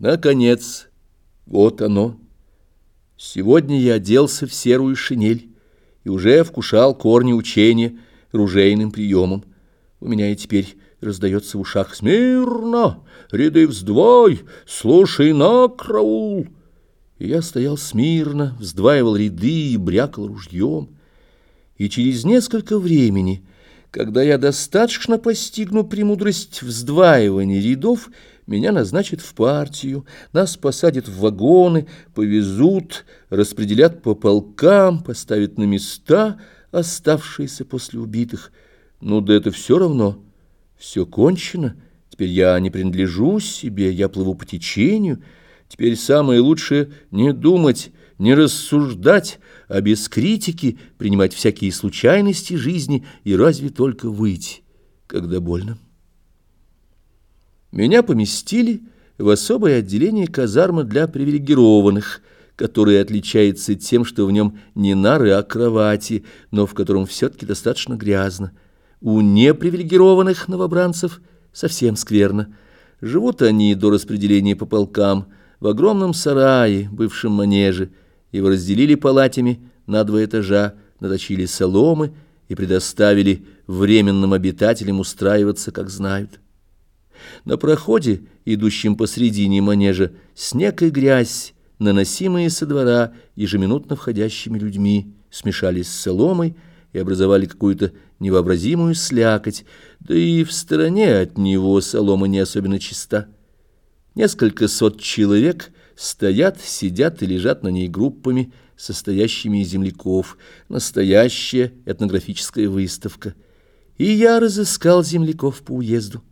Наконец, вот оно. Сегодня я оделся в серую шинель и уже вкушал корни учения ружейным приемом. У меня и теперь раздается в ушах «Смирно! Ряды вздвой! Слушай на, краул!» И я стоял смирно, вздваивал ряды и брякал ружьем. И через несколько времени, когда я достаточно постигну премудрость вздваивания рядов, меня назначат в партию, нас посадят в вагоны, повезут, распределят по полкам, поставят на места, оставшиеся после убитых. Ну да это все равно, все кончено. Теперь я не принадлежу себе, я плыву по течению. Теперь самое лучшее не думать, не рассуждать, а без критики принимать всякие случайности жизни и разве только выйти, когда больно. Меня поместили в особое отделение казармы для привилегированных, которое отличается тем, что в нем не нары, а кровати, но в котором все-таки достаточно грязно. У непривилегированных новобранцев совсем скверно. Живут они до распределения по полкам в огромном сарае, бывшем манеже, его разделили палатями на два этажа, наточили соломы и предоставили временным обитателям устраиваться, как знают. На проходе, идущем посредине манежа, снег и грязь, наносимые со двора ежеминутно входящими людьми, смешались с соломой и образовали какую-то невообразимую слякоть, да и в стороне от него солома не особенно чиста. Несколько сот человек стоят, сидят и лежат на ней группами, состоящими из земляков, настоящая этнографическая выставка. И я разыскал земляков по уезду.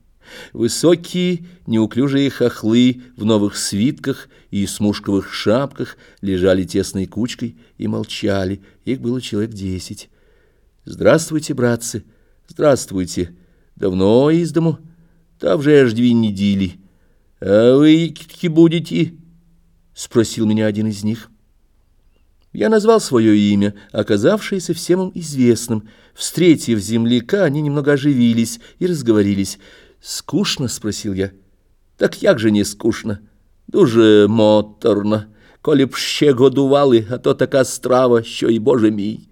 Высокие, неуклюжие хохлы в новых свитках и смушковых шапках лежали тесной кучкой и молчали. Их было человек десять. «Здравствуйте, братцы! Здравствуйте! Давно из дому? Там же аж две недели. А вы какие будете?» — спросил меня один из них. Я назвал свое имя, оказавшееся всем им известным. Встретив земляка, они немного оживились и разговорились — «Скучно?» — спросил я. «Так як же не скучно? Дуже моторно. Коли б ще годували, а то така страва, що й Боже мій».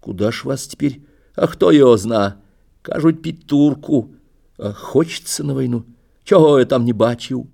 «Куда ж вас теперь? А хто його зна? Кажуть, під турку. А хочеться на війну. Чого я там не бачив?»